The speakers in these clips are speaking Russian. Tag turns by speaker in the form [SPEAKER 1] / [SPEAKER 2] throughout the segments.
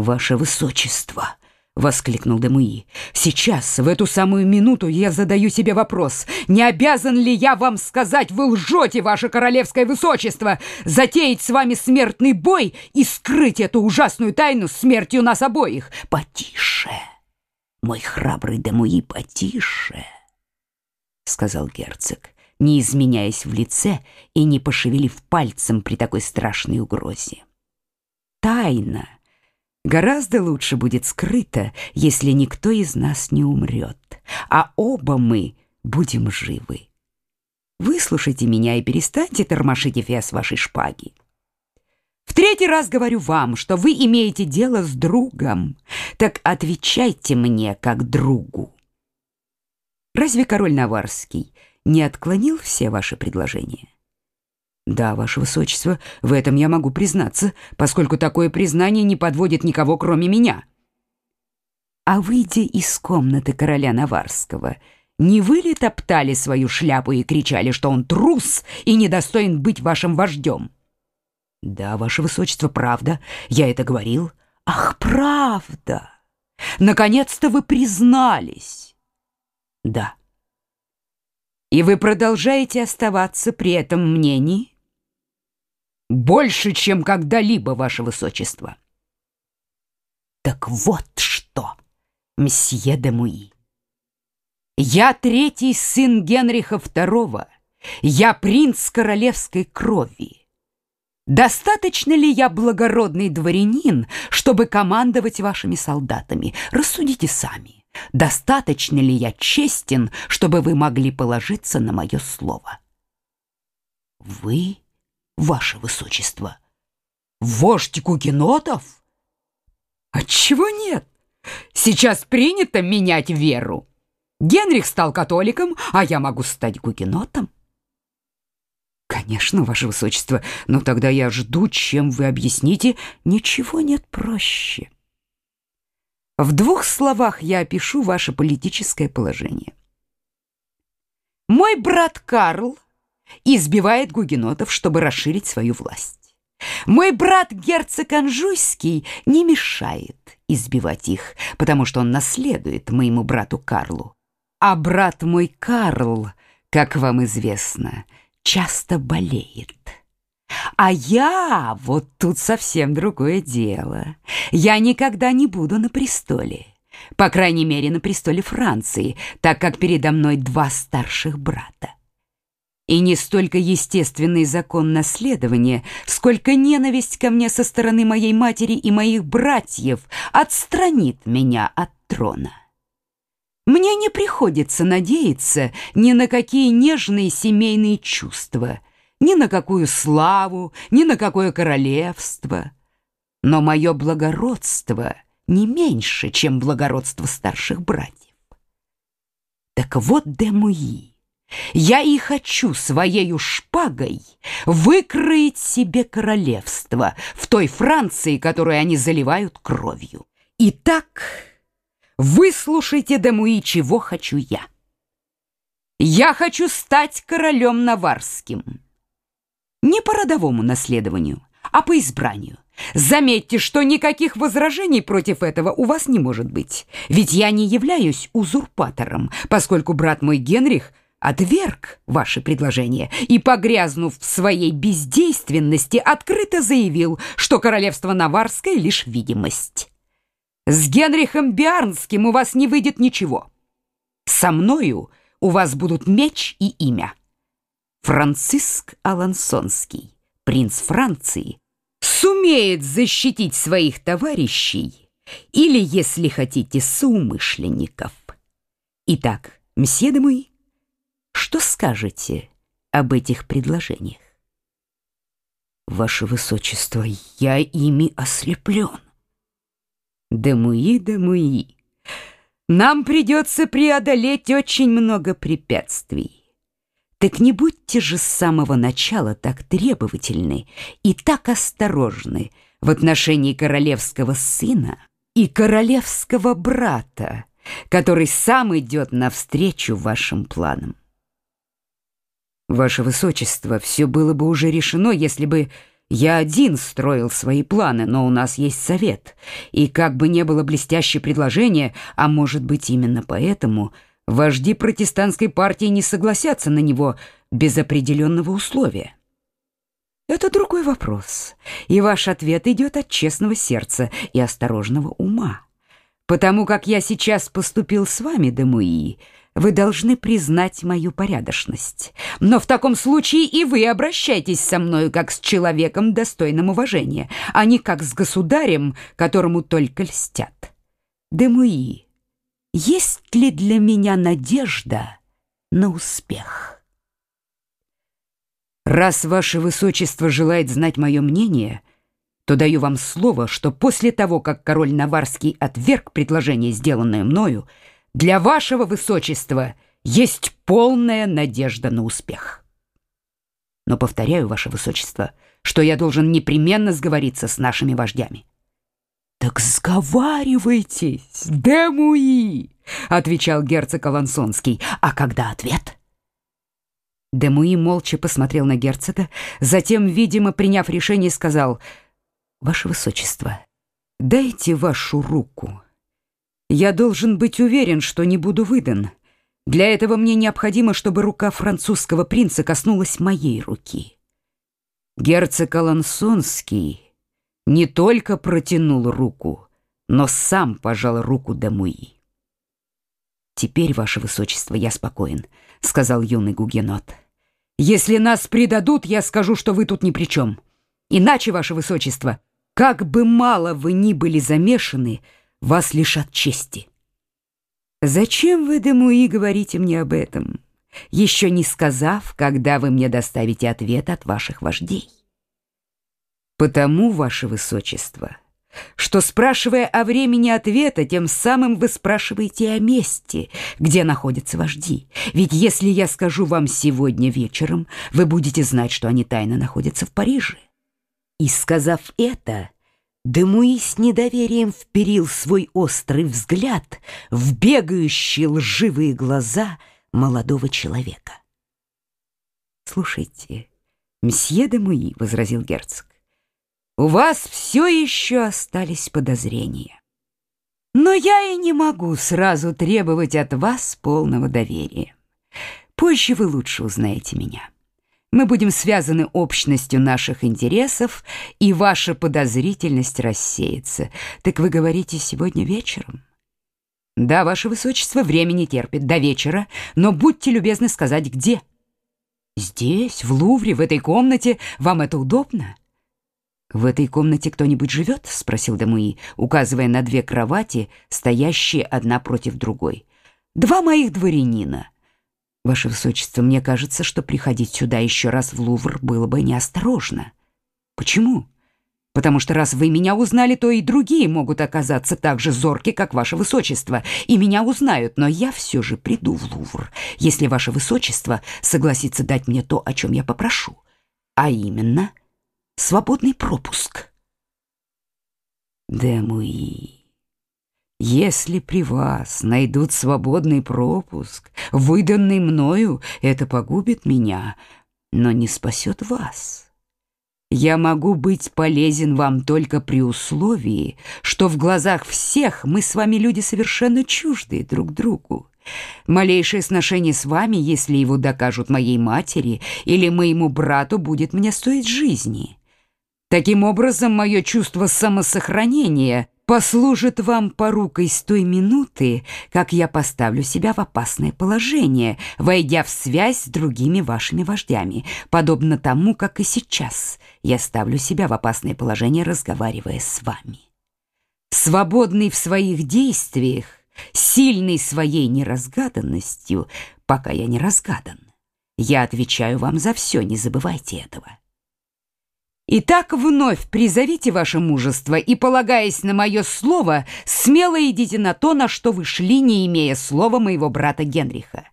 [SPEAKER 1] «Ваше Высочество!» — воскликнул Демуи. «Сейчас, в эту самую минуту, я задаю себе вопрос. Не обязан ли я вам сказать, вы лжете, ваше королевское высочество, затеять с вами смертный бой и скрыть эту ужасную тайну смертью нас обоих? Потише, мой храбрый Демуи, потише!» — сказал герцог, не изменяясь в лице и не пошевелив пальцем при такой страшной угрозе. «Тайна!» Гораздо лучше будет скрыто, если никто из нас не умрет, а оба мы будем живы. Выслушайте меня и перестаньте тормошить эфес вашей шпаги. В третий раз говорю вам, что вы имеете дело с другом, так отвечайте мне как другу. Разве король Наварский не отклонил все ваши предложения? Да, ваше высочество, в этом я могу признаться, поскольку такое признание не подводит никого, кроме меня. А выйдя из комнаты короля Наварского, не вы ли топтали свою шляпу и кричали, что он трус и недостоин быть вашим вождем? Да, ваше высочество, правда, я это говорил. Ах, правда! Наконец-то вы признались. Да. И вы продолжаете оставаться при этом мнении? Больше, чем когда-либо, ваше высочество. Так вот что, мсье де Муи. Я третий сын Генриха II. Я принц королевской крови. Достаточно ли я благородный дворянин, чтобы командовать вашими солдатами? Рассудите сами. Достаточно ли я честен, чтобы вы могли положиться на мое слово? Вы ваше высочество. Вождь гугенотов? Отчего нет? Сейчас принято менять веру. Генрих стал католиком, а я могу стать гугенотом. Конечно, ваше высочество, но тогда я жду, чем вы объясните. Ничего нет проще. В двух словах я опишу ваше политическое положение. Мой брат Карл избивает гугенотов, чтобы расширить свою власть. Мой брат герцог Анжуйский не мешает избивать их, потому что он наследует моему брату Карлу. А брат мой Карл, как вам известно, часто болеет. А я вот тут совсем другое дело. Я никогда не буду на престоле. По крайней мере, на престоле Франции, так как передо мной два старших брата. И не столько естественный закон наследования, сколько ненависть ко мне со стороны моей матери и моих братьев отстранит меня от трона. Мне не приходится надеяться ни на какие нежные семейные чувства, ни на какую славу, ни на какое королевство. Но мое благородство не меньше, чем благородство старших братьев. Так вот, Демуи, я и хочу своею шпагой выкроить себе королевство в той Франции, которую они заливают кровью. Итак, выслушайте, Демуи, чего хочу я. Я хочу стать королем наварским. Не по родовому наследованию, а по избранию. Заметьте, что никаких возражений против этого у вас не может быть. Ведь я не являюсь узурпатором, поскольку брат мой Генрих – отверг ваше предложение и, погрязнув в своей бездейственности, открыто заявил, что королевство Наварское — лишь видимость. С Генрихом Биарнским у вас не выйдет ничего. Со мною у вас будут меч и имя. Франциск Алансонский, принц Франции, сумеет защитить своих товарищей или, если хотите, соумышленников. Итак, мсье де что скажете об этих предложениях? Ваше Высочество, я ими ослеплен. Демуи, Демуи, нам придется преодолеть очень много препятствий. Так не будьте же с самого начала так требовательны и так осторожны в отношении королевского сына и королевского брата, который сам идет навстречу вашим планам. Ваше Высочество, все было бы уже решено, если бы Я один строил свои планы, но у нас есть совет. И как бы не было блестящее предложение, а может быть именно поэтому, вожди протестантской партии не согласятся на него без определенного условия. Это другой вопрос, и ваш ответ идет от честного сердца и осторожного ума. Потому как я сейчас поступил с вами, Демуи, вы должны признать мою порядочность. Но в таком случае и вы обращайтесь со мною как с человеком достойным уважения, а не как с государем, которому только льстят. Демуи, есть ли для меня надежда на успех? Раз ваше высочество желает знать мое мнение, то даю вам слово, что после того, как король Наварский отверг предложение, сделанное мною, для вашего высочества есть полная надежда на успех. Но повторяю, ваше высочество, что я должен непременно сговориться с нашими вождями. Так сговаривайтесь, Демуи, отвечал герцог Алансонский. А когда ответ? Демуи молча посмотрел на герцога, затем, видимо, приняв решение, сказал: "Ваше высочество, дайте вашу руку". Я должен быть уверен, что не буду выдан. Для этого мне необходимо, чтобы рука французского принца коснулась моей руки. Герцог Алансонский не только протянул руку, но сам пожал руку Дамуи. «Теперь, ваше высочество, я спокоен», — сказал юный гугенот. «Если нас предадут, я скажу, что вы тут ни при чем. Иначе, ваше высочество, как бы мало вы ни были замешаны, — вас лишат чести. Зачем вы, Демуи, говорите мне об этом, еще не сказав, когда вы мне доставите ответ от ваших вождей? Потому, ваше высочество, что, спрашивая о времени ответа, тем самым вы спрашиваете о месте, где находятся вожди. Ведь если я скажу вам сегодня вечером, вы будете знать, что они тайно находятся в Париже. И сказав это, Демуи с недоверием вперил свой острый взгляд в бегающие лживые глаза молодого человека. «Слушайте, мсье Демуи», — возразил герцог, — «у вас все еще остались подозрения. Но я и не могу сразу требовать от вас полного доверия. Позже вы лучше узнаете меня». Мы будем связаны общностью наших интересов, и ваша подозрительность рассеется. Так вы говорите сегодня вечером? Да, ваше высочество, время не терпит до вечера, но будьте любезны сказать, где. Здесь, в Лувре, в этой комнате, вам это удобно? В этой комнате кто-нибудь живет? спросил Демуи, указывая на две кровати, стоящие одна против другой. Два моих дворянина. Ваше высочество, мне кажется, что приходить сюда еще раз в Лувр было бы неосторожно. Почему? Потому что раз вы меня узнали, то и другие могут оказаться так же зорки, как ваше высочество, и меня узнают, но я все же приду в Лувр, если ваше высочество согласится дать мне то, о чем я попрошу, а именно свободный пропуск. Демуи если при вас найдут свободный пропуск, выданный мною, это погубит меня, но не спасет вас. Я могу быть полезен вам только при условии, что в глазах всех мы с вами люди совершенно чуждые друг другу. Малейшее сношение с вами, если его докажут моей матери или моему брату, будет мне стоить жизни. Таким образом, мое чувство самосохранения послужит вам порукой с той минуты, как я поставлю себя в опасное положение, войдя в связь с другими вашими вождями, подобно тому, как и сейчас я ставлю себя в опасное положение, разговаривая с вами. Свободный в своих действиях, сильный своей неразгаданностью, пока я не разгадан. Я отвечаю вам за все, не забывайте этого. Итак, вновь призовите ваше мужество и, полагаясь на мое слово, смело идите на то, на что вы шли, не имея слова моего брата Генриха.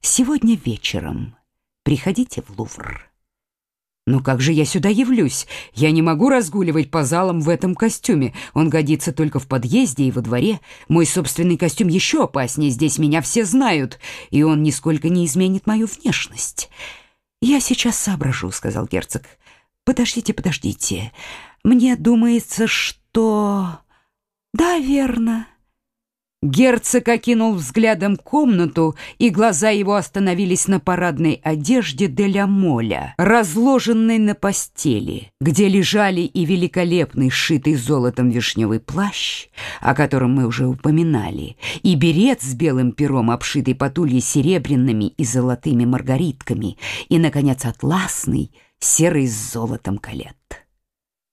[SPEAKER 1] Сегодня вечером приходите в Лувр. Но как же я сюда явлюсь? Я не могу разгуливать по залам в этом костюме. Он годится только в подъезде и во дворе. Мой собственный костюм еще опаснее. Здесь меня все знают, и он нисколько не изменит мою внешность. Я сейчас соображу, сказал герцог. Подождите, подождите. Мне думается, что... Да, верно. Герцог окинул взглядом комнату, и глаза его остановились на парадной одежде Деля Моля, разложенной на постели, где лежали и великолепный сшитый золотом вишневый плащ, о котором мы уже упоминали, и берет с белым пером, обшитый потульей серебряными и золотыми маргаритками, и, наконец, атласный, серый с золотом калет.